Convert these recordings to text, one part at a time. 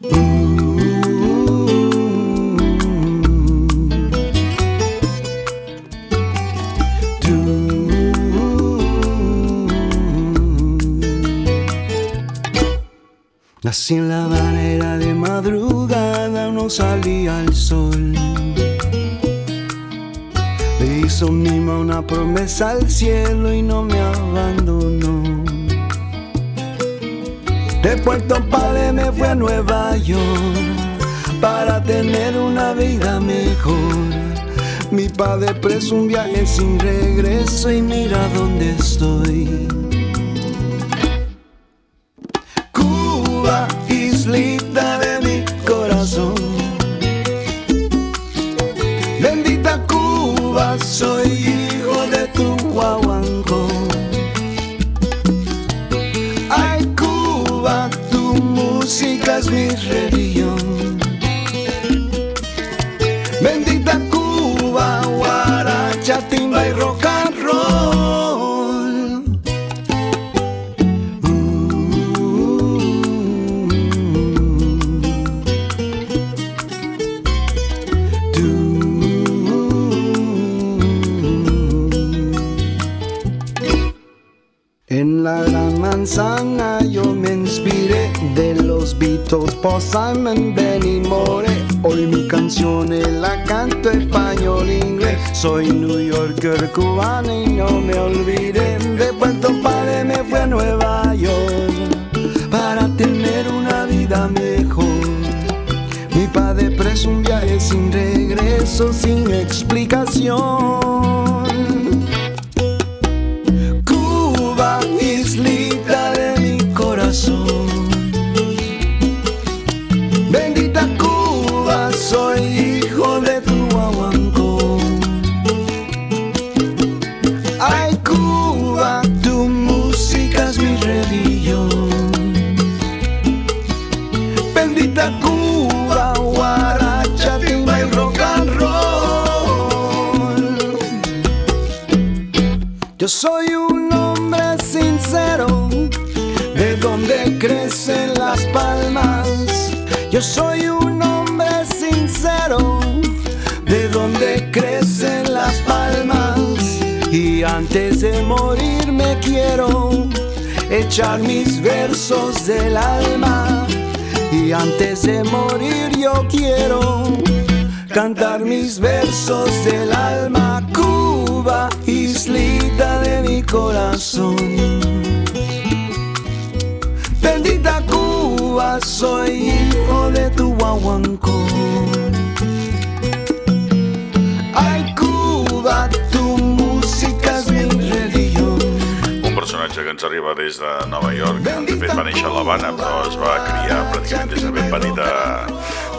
Nací en la manera de madrugada, no salía el sol. Le hizo mima una promesa al cielo y no me abandonó. De Puerto Padre me fui a Nueva York para tener una vida mejor. Mi padre preso un viaje sin regreso y mira dónde estoy. Sin explicación. Echar mis versos del alma. Y antes de morir yo quiero cantar mis versos del alma. Cuba, islita de mi corazón. Bendita Cuba, soy hijo de tu guaguancó. Ens arriba des de Nova York. De fet, va néixer a l'Havana, però es va criar pràcticament des de ben petit a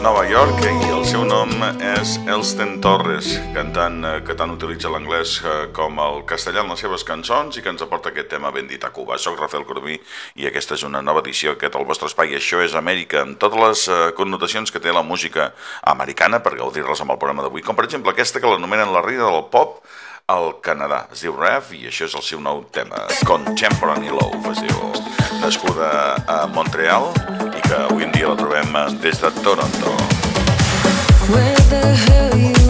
Nova York i el seu nom és Elston Torres, cantant eh, que tant utilitza l'anglès eh, com el castellà en les seves cançons i que ens aporta aquest tema ben dit a Cuba. Soc Rafael Corbí i aquesta és una nova edició aquest al vostre espai. Això és Amèrica, amb totes les eh, connotacions que té la música americana per gaudir-les amb el programa d'avui, com per exemple aquesta que l'anomenen la reina del pop al Canadà. Es diu Rev i això és el seu nou tema, Contemporary Love, es diu. Nascuda a Montreal i que avui en dia la trobem des de Toronto. Where the hell you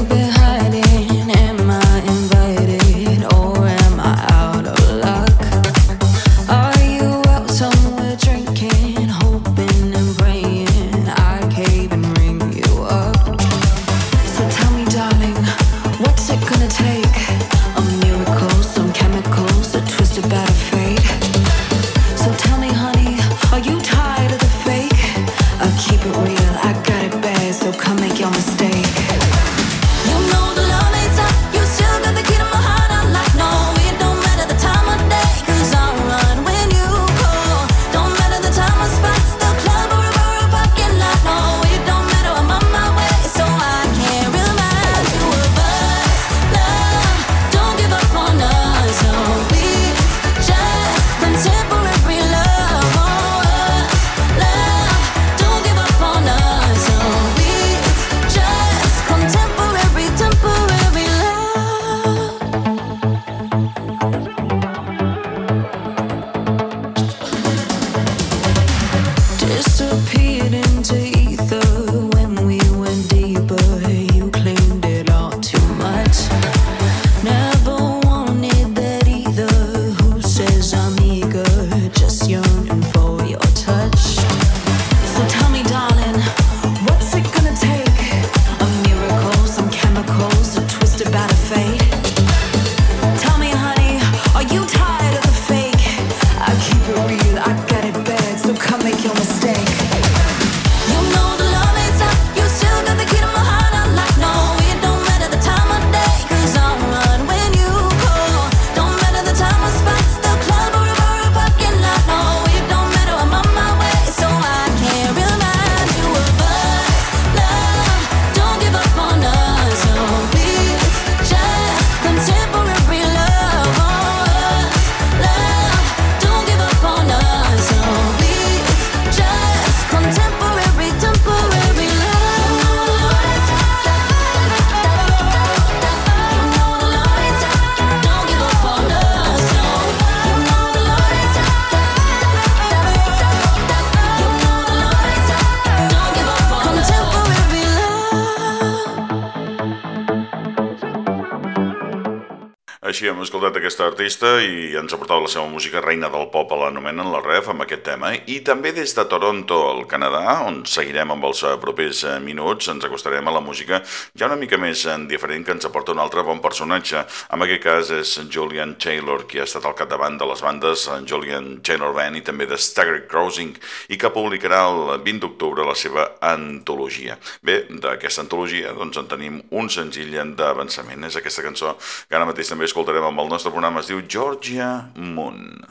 que artista i ens ha portat la seva música reina del pop, l'anomenen la ref, amb aquest tema. I també des de Toronto, al Canadà, on seguirem amb els eh, propers eh, minuts, ens acostarem a la música ja una mica més eh, diferent que ens aporta un altre bon personatge. En aquest cas és Julian Taylor, qui ha estat al capdavant de les bandes Julian Taylor Band i també de Staggered Crossing, i que publicarà el 20 d'octubre la seva antologia. Bé, d'aquesta antologia doncs, en tenim un senzill d'avançament. És aquesta cançó que ara mateix també escoltarem amb el nostre programa to Georgia Moon.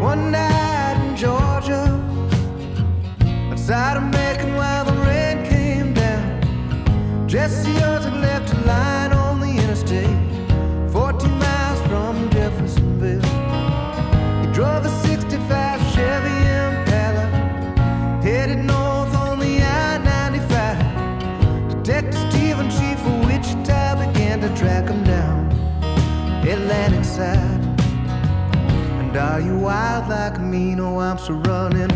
One night in Georgia, outside of Macon, while the rain came down, Jesse. Are you wild like me? No, I'm surrounded.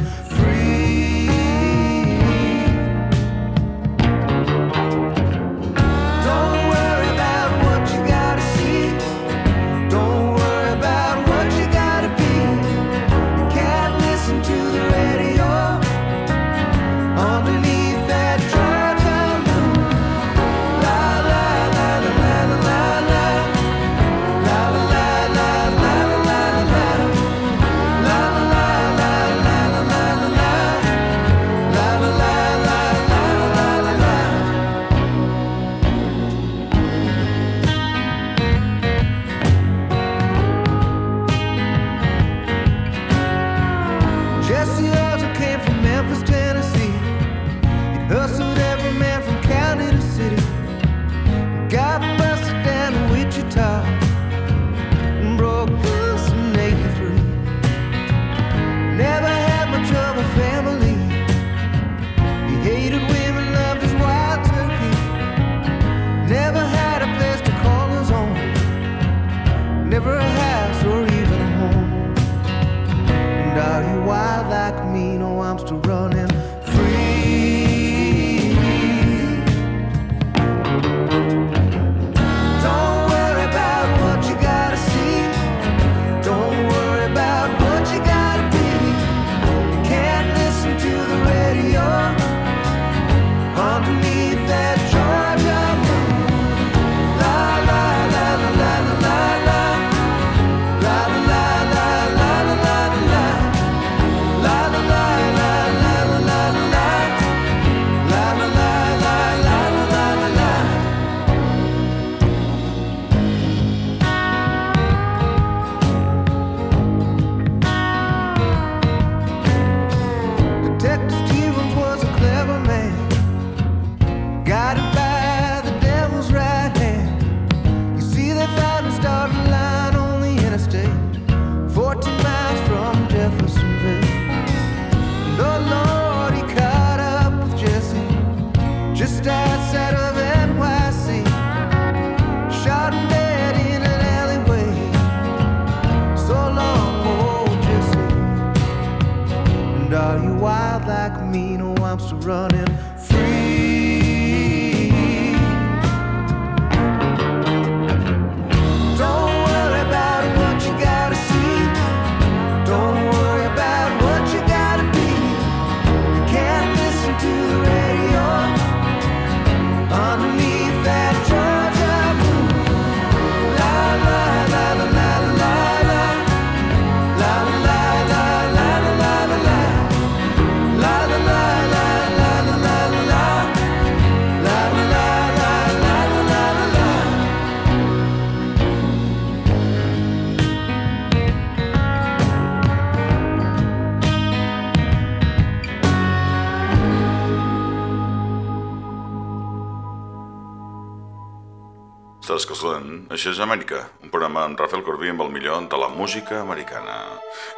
Estàs escoltant Això és Amèrica, un programa amb Rafael Corbí amb el millor de la música americana.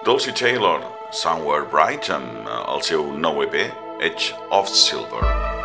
Dolce Taylor, Somewhere Bright, amb el seu nou EP, Edge of Silver.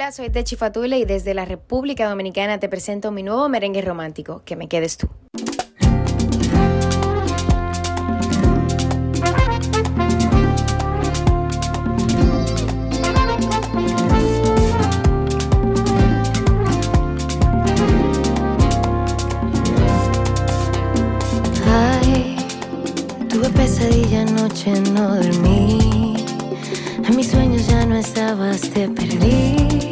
Been? soy Techi Fatule y desde la República Dominicana te presento mi nuevo merengue romántico, Que me quedes tú. Ay, tuve pesadilla anoche, no dormí. En mis sueños ya no estabas, te perdí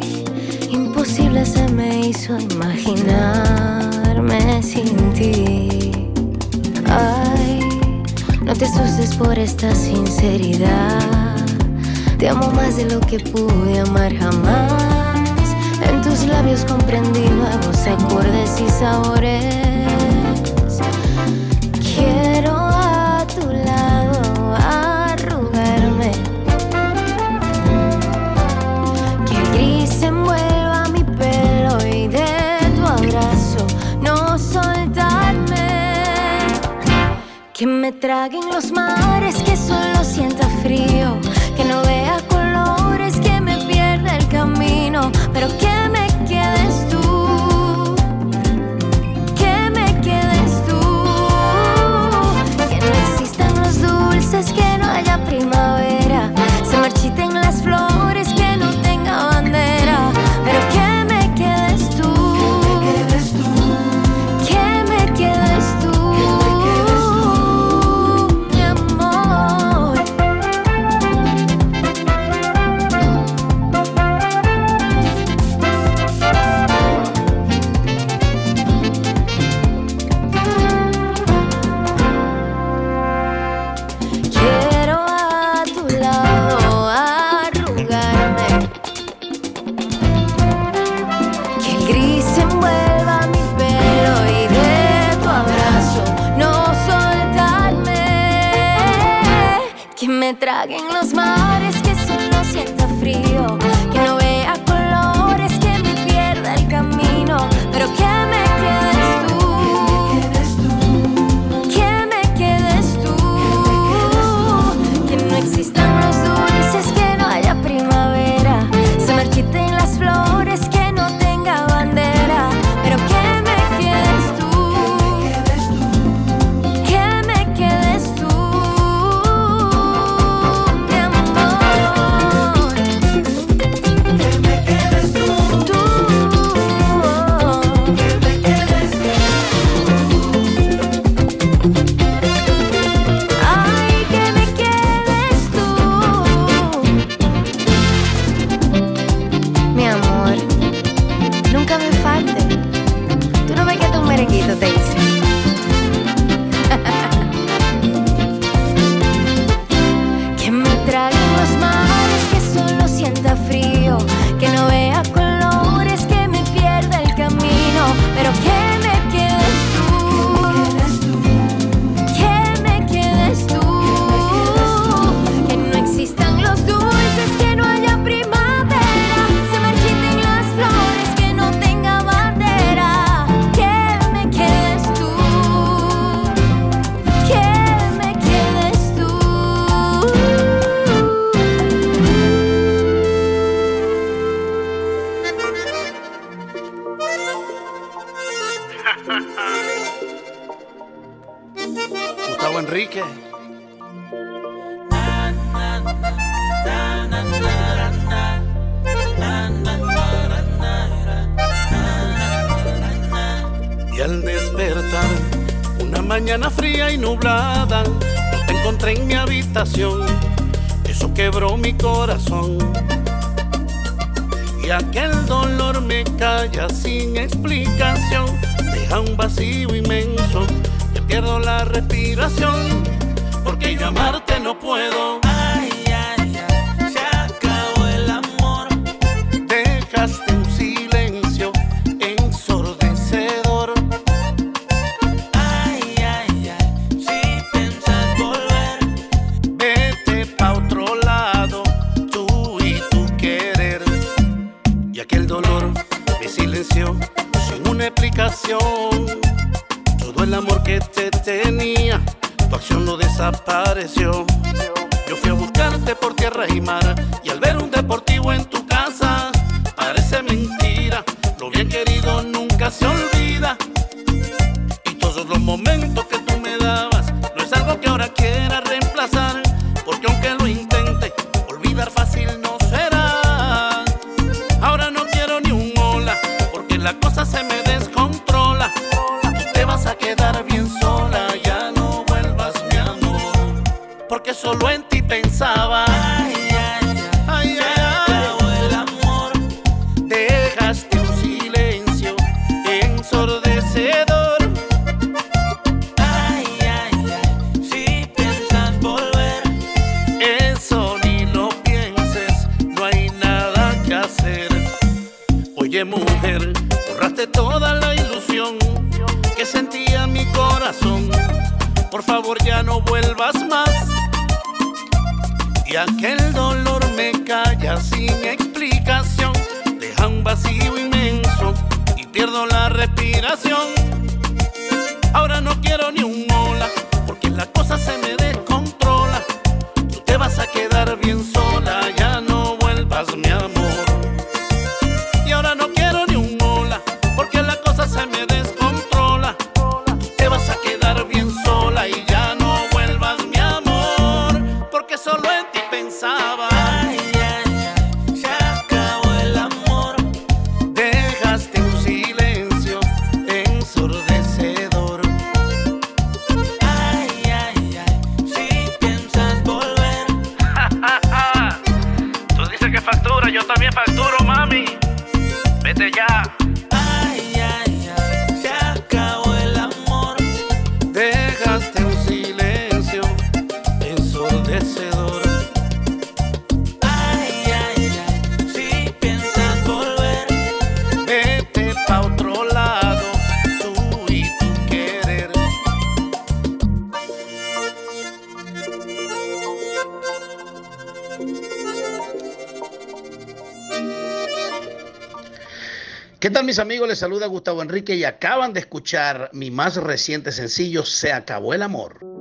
se me hizo imaginarme sin ti. Ay, no te asustes por esta sinceridad. Te amo más de lo que pude amar jamás. En tus labios comprendí nuevos acordes y sabores. Que me traguen los mares, que solo sienta frío, que no vea colores, que me pierda el camino, pero que me quedes tú, que me quedes tú, que no existan los dulces, que no haya primavera, se marchiten las flores, mis amigos? Les saluda Gustavo Enrique y acaban de escuchar mi más reciente sencillo, Se acabó el amor.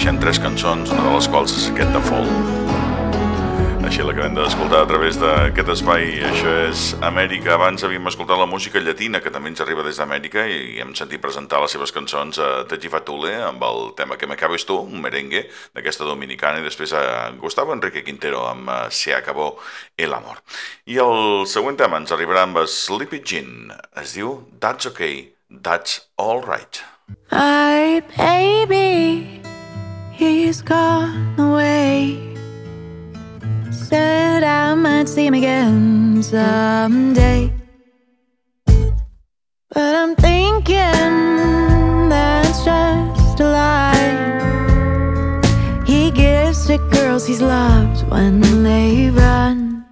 Coneixem tres cançons, una de les quals és aquest de Fall. Així l'acabem d'escoltar a través d'aquest espai. Això és Amèrica. Abans havíem escoltat la música llatina, que també ens arriba des d'Amèrica, i hem sentit presentar les seves cançons a Teji Fatule amb el tema que m'acabes tu, un merengue d'aquesta dominicana, i després a Gustavo Enrique Quintero amb eh, Se acabó el amor. I el següent tema ens arribarà amb Sleepy Jean. Es diu That's okay, that's all right. My baby, he's gone away said I might see him again someday. But I'm thinking that's just a lie. He gives to girls he's loved when they run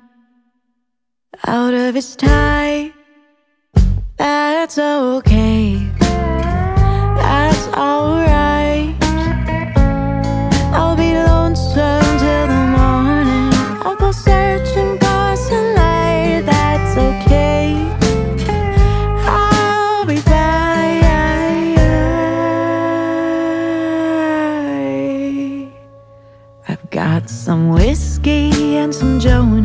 out of his tie. That's okay. That's alright. Some whiskey and some Joni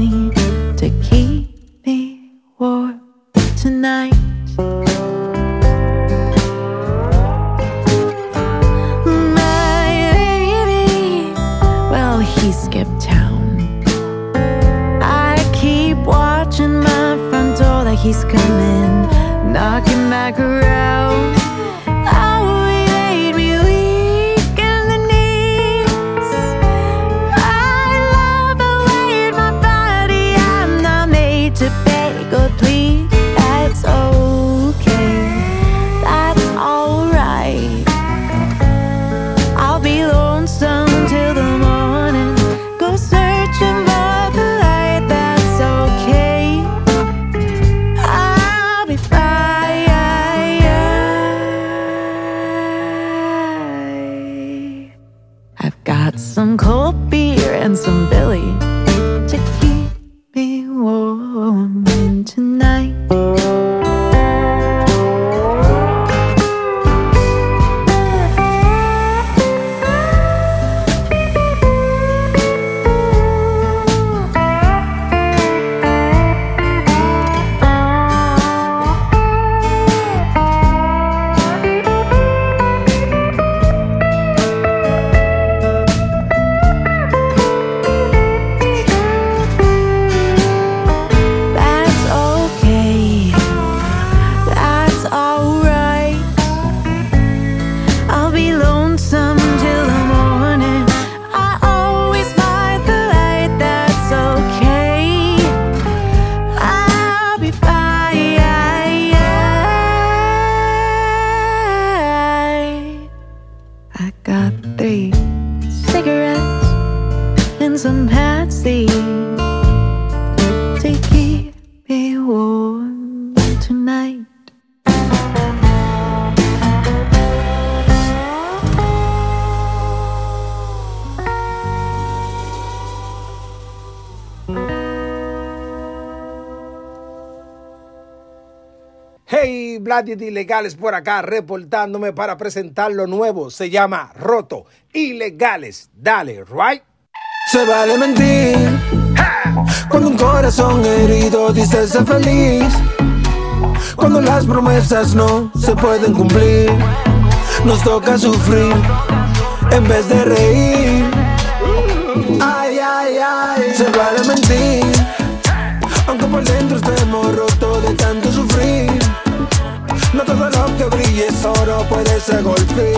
Nadie de Ilegales por acá reportándome para presentar lo nuevo. Se llama Roto. Ilegales. Dale, right. Se vale mentir. Cuando un corazón herido dice ser feliz. Cuando las promesas no se pueden cumplir. Nos toca sufrir en vez de reír. Ay, ay, ay. Se vale mentir. Aunque por dentro estemos rotos que brille es oro, puede ser golpe.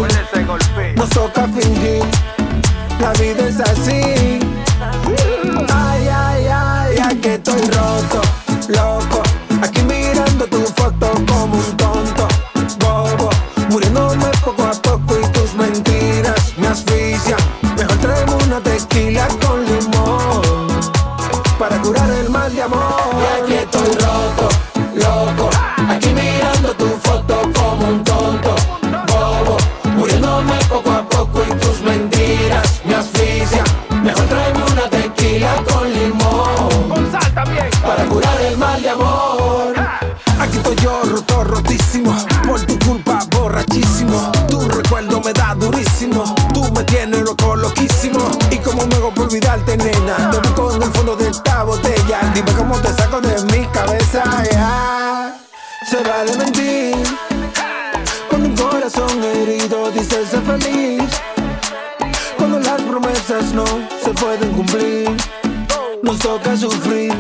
No toca fingir, la vida es así. Este nena. Te busco en el fondo de esta botella. Dime cómo te saco de mi cabeza. Yeah. Se vale mentir. Cuando un corazón herido dice ser feliz. Cuando las promesas no se pueden cumplir. Nos toca sufrir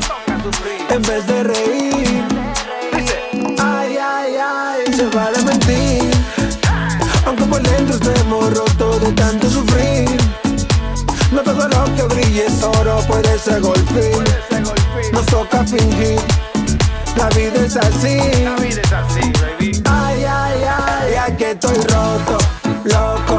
en vez de reír. Ay, ay, ay. Se vale mentir. Aunque por dentro estemos roto de tanto sufrir. puede ser golpe, nos toca fingir. La vida es así. La vida es así, baby. Ay, ay, ay, ay, que estoy roto, loco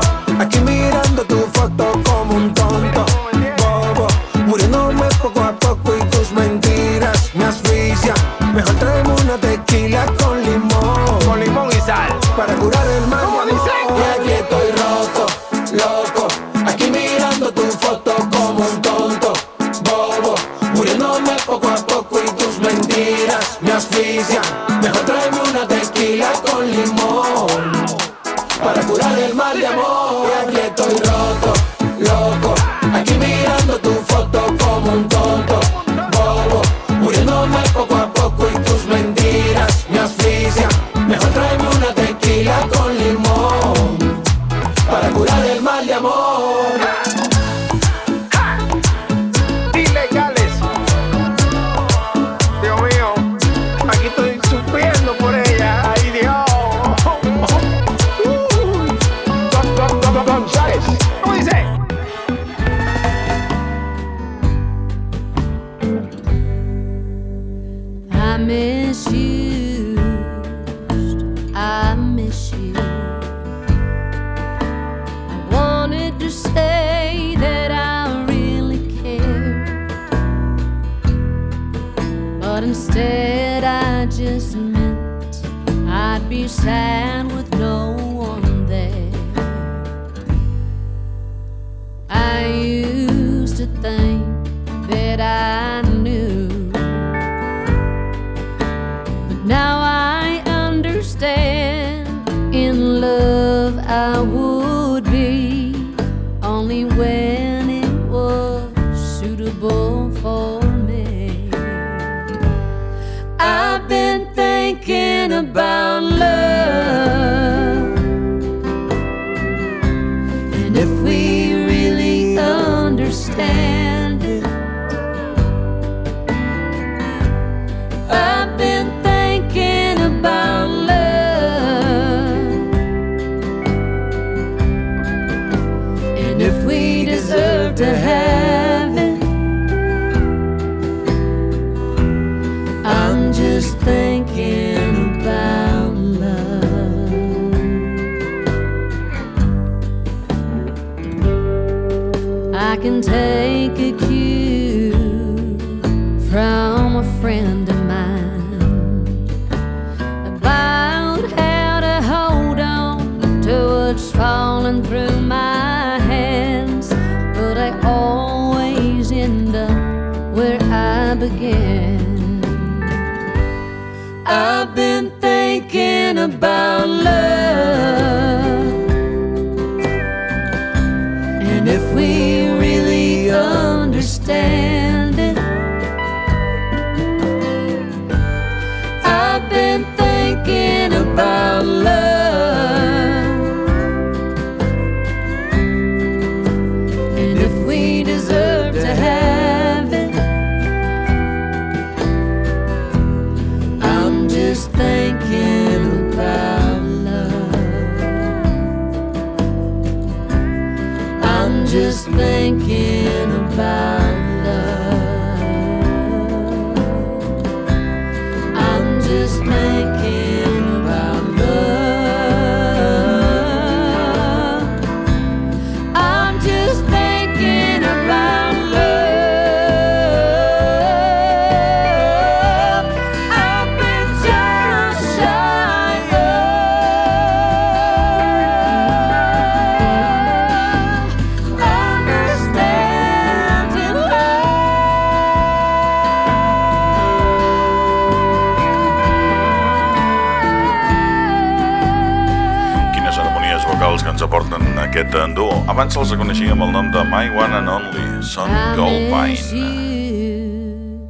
Abans els coneixia amb el nom de My One and Only, són Gold Pine.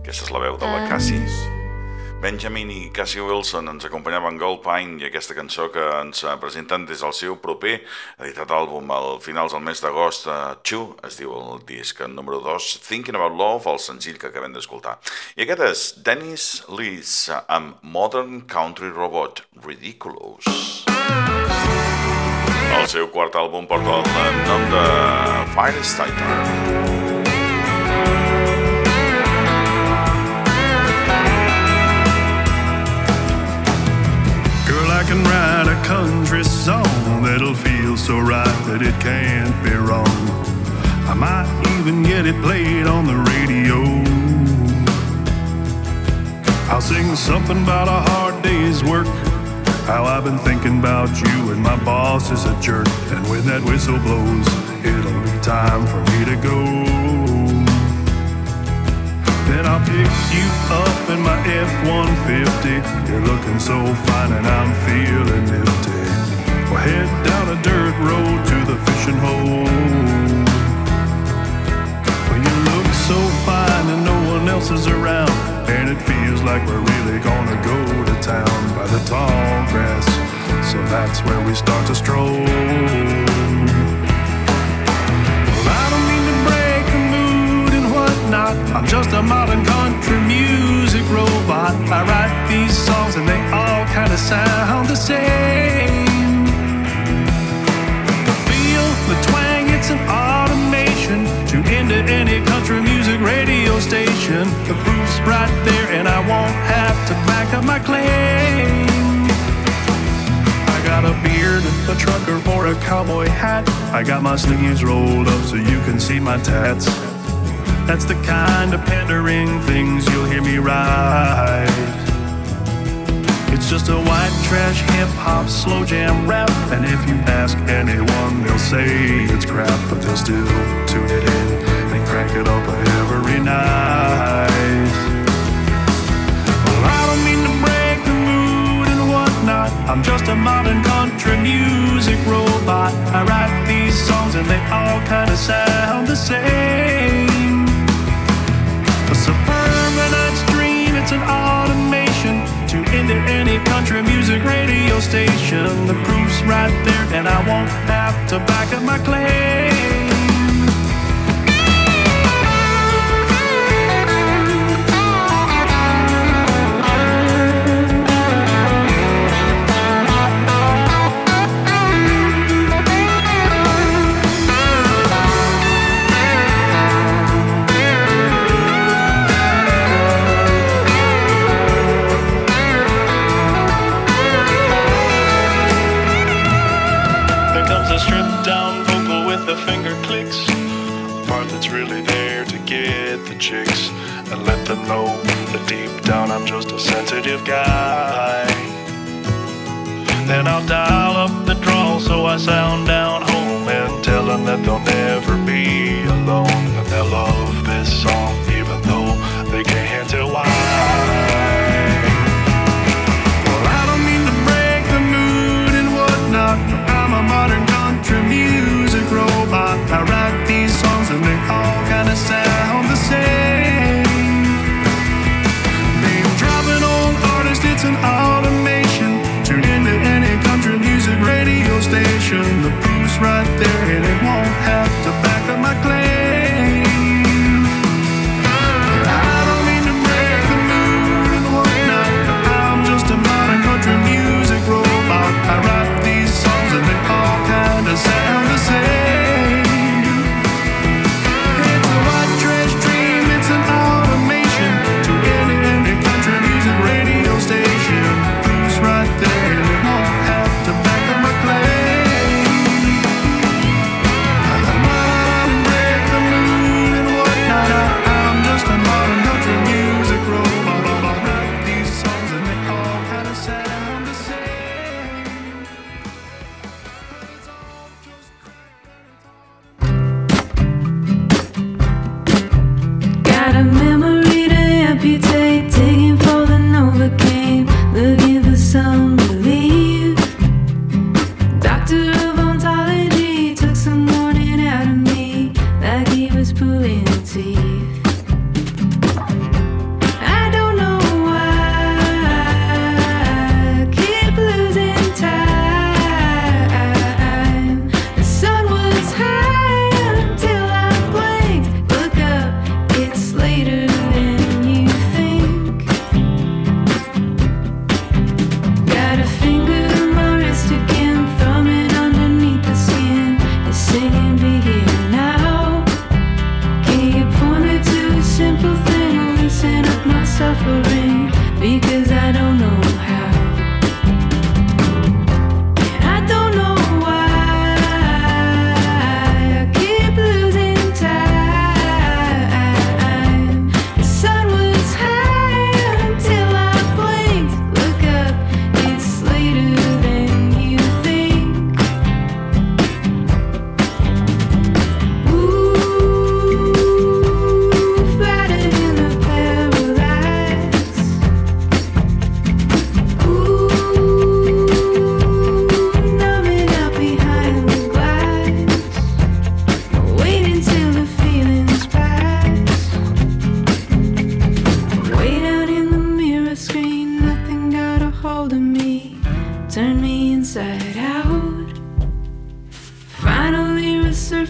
Aquesta és la veu de la Cassie. Benjamin i Cassie Wilson ens acompanyaven Gold Pine i aquesta cançó que ens presenten des del seu proper editat àlbum al finals del mes d'agost. Uh, Chu es diu el disc número 2, Thinking About Love, el senzill que acabem d'escoltar. I aquest és Dennis Lees amb Modern Country Robot, Ridiculous. El seu quart àlbum porta el nom de Firestarter. I can write a country song that'll feel so right that it can't be wrong. I might even get it played on the radio. I'll sing something about a hard day's work. How I've been thinking about you and my boss is a jerk. And when that whistle blows, it'll be time for me to go. Then I'll pick you up in my F-150. You're looking so fine and I'm feeling nifty. We'll head down a dirt road to the fishing hole. Well, you look so fine and no one else is around. And it feels like we're really gonna go to town by the tall grass. So that's where we start to stroll. Well, I don't mean to break the mood and whatnot. I'm just a modern country music robot. I write these songs and they all kind of sound the same. The feel, the twang, it's an automation to into any country music radio station. The right there, and I won't have to back up my claim. I got a beard, a trucker, or a cowboy hat. I got my sleeves rolled up so you can see my tats. That's the kind of pandering things you'll hear me write. It's just a white trash hip hop slow jam rap. And if you ask anyone, they'll say it's crap, but they'll still tune it in and crank it up every night. I'm just a modern country music robot. I write these songs and they all kind of sound the same. A superb night's dream, it's an automation to into any country music radio station. The proof's right there, and I won't have to back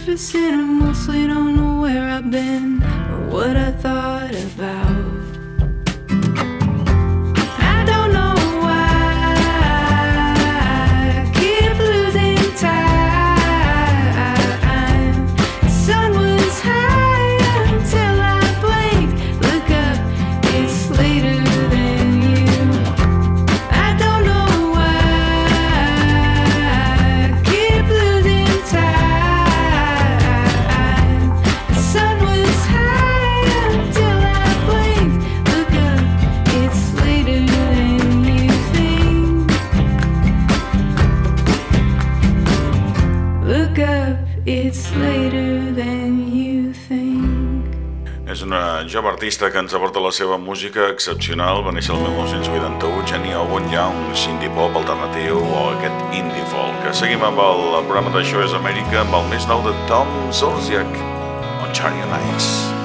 confessing I mostly don't know where I've been or what I thought about. jove artista que ens aporta la seva música excepcional va néixer el 1981, genia Owen Young, Cindy Pop alternatiu o aquest indie folk. Seguim amb el programa d'Això és Amèrica amb el més nou de Tom Zorziak, Ontario Nights. Nice.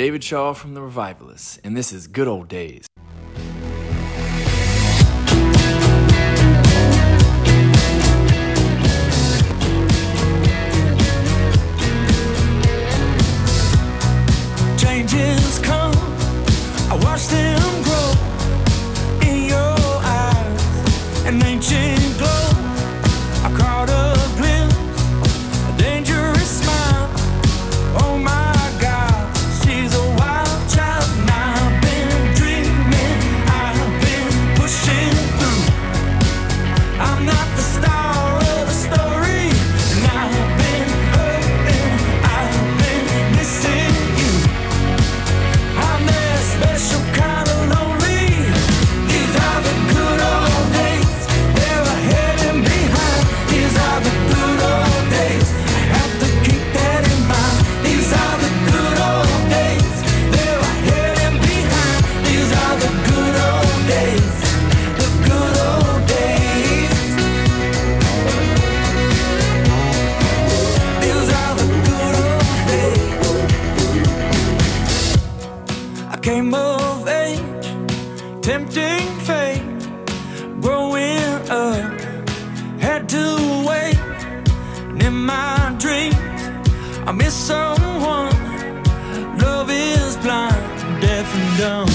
David Shaw from The Revivalists, and this is Good Old Days. of ache, tempting fate, growing up, had to wait. And in my dreams, I miss someone. Love is blind, deaf and dumb.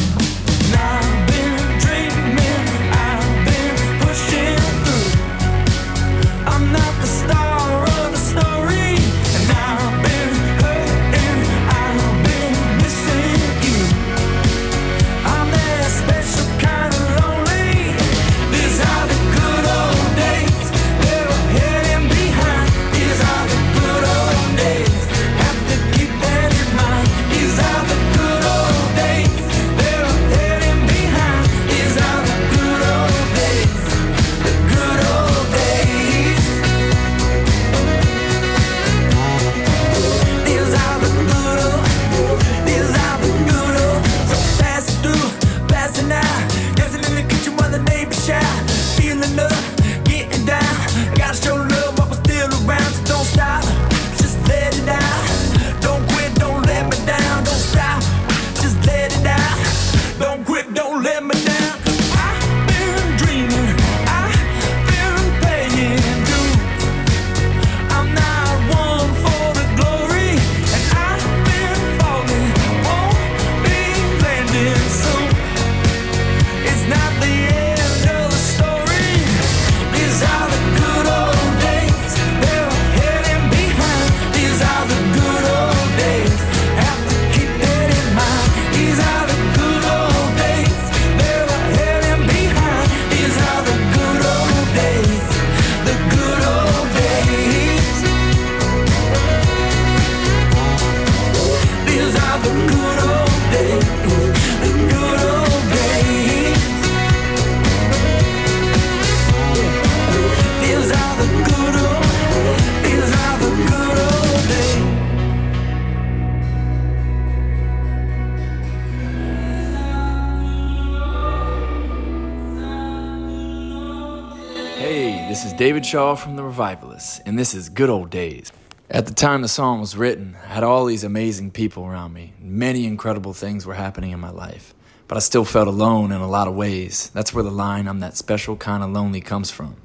David Shaw from The Revivalists, and this is Good Old Days. At the time the song was written, I had all these amazing people around me. Many incredible things were happening in my life, but I still felt alone in a lot of ways. That's where the line, I'm that special kind of lonely, comes from.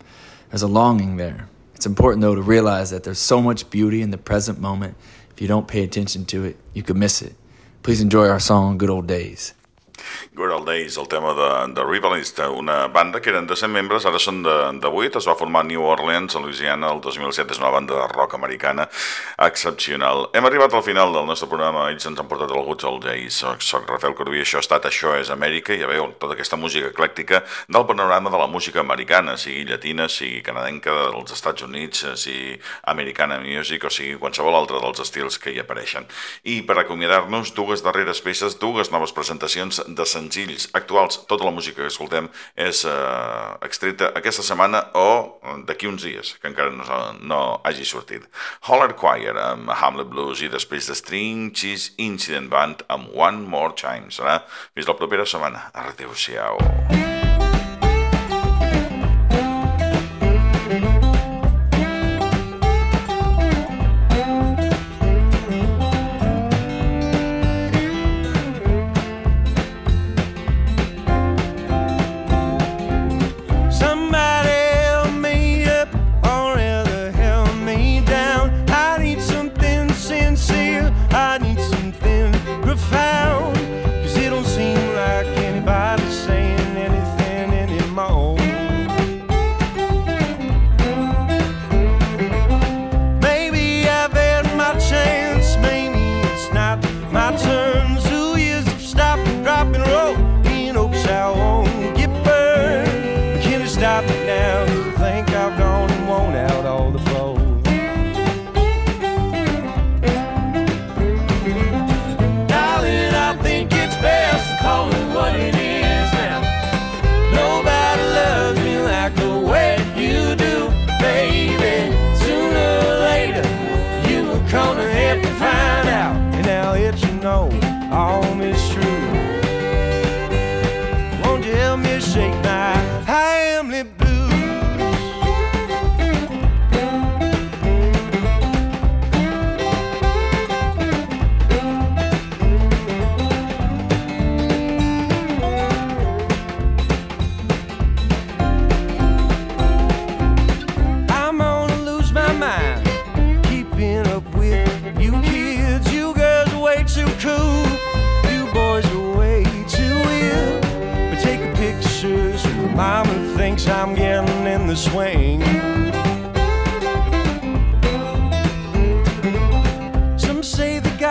There's a longing there. It's important, though, to realize that there's so much beauty in the present moment. If you don't pay attention to it, you could miss it. Please enjoy our song, Good Old Days. Good Old Days, el tema de, de Rivalist, una banda que eren de 100 membres, ara són de, de 8, es va formar a New Orleans, a Louisiana, el 2007, és una banda de rock americana excepcional. Hem arribat al final del nostre programa, ells ens han portat Good Old Days, soc, soc Rafael Corbí, això ha estat Això és Amèrica, ja veieu tota aquesta música eclèctica del panorama de la música americana, sigui llatina, sigui canadenca, dels Estats Units, sigui americana music, o sigui qualsevol altre dels estils que hi apareixen. I per acomiadar-nos, dues darreres peces, dues noves presentacions de senzills actuals. Tota la música que escoltem és eh, extreta aquesta setmana o d'aquí uns dies, que encara no, no hagi sortit. Holler Choir amb Hamlet Blues i després de String Cheese Incident Band amb One More Time. Serà fins la propera setmana. Adéu-siau. Somebody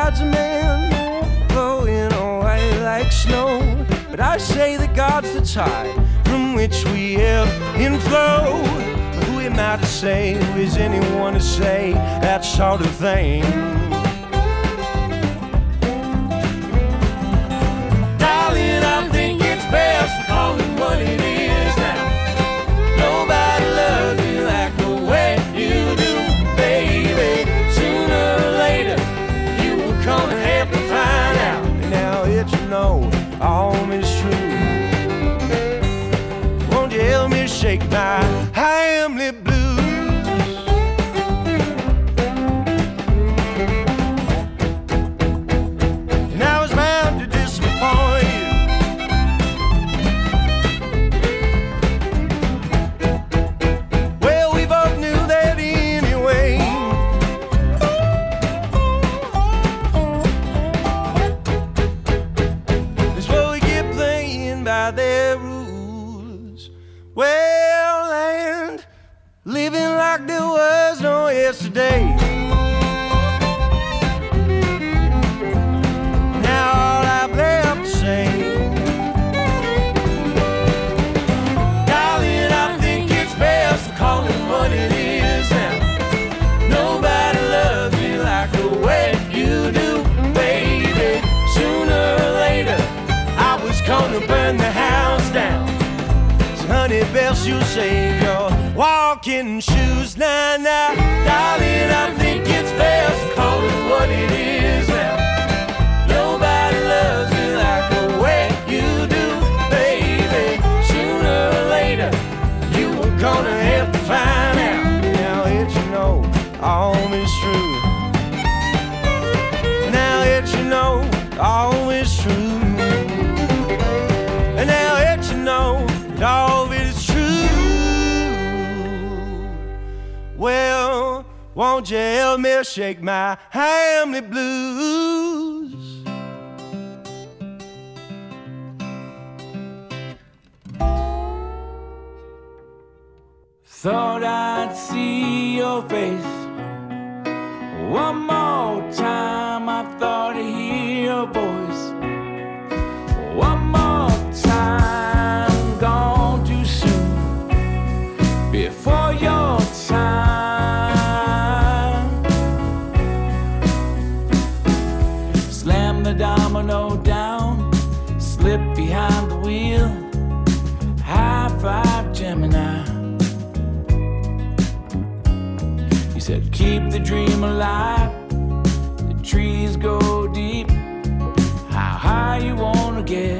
God's a man, blowing away like snow. But I say that God's the tide from which we ebb and flow. But who am I to say? Who is anyone to say that sort of thing? Darling, I think it's best to call it what it is now. Nobody you save your walking shoes now, now. Darling, I won't you help me shake my Hamley blues? Thought I'd see your face one more said, Keep the dream alive. The trees go deep. How high you wanna get?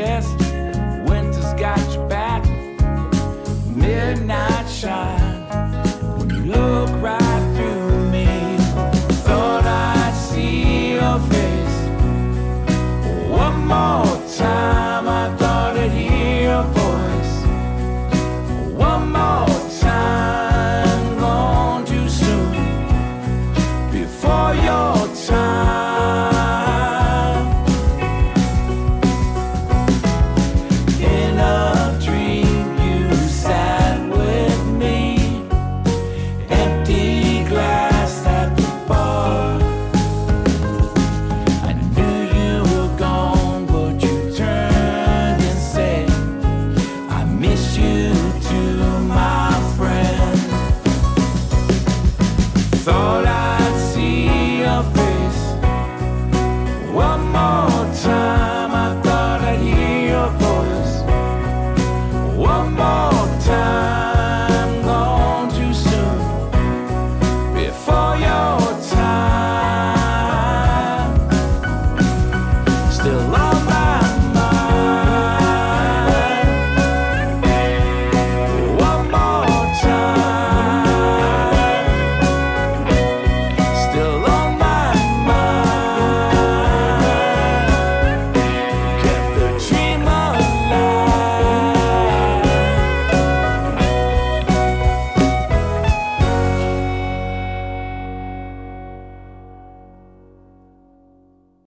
chest. Winter's got your back. Midnight shine.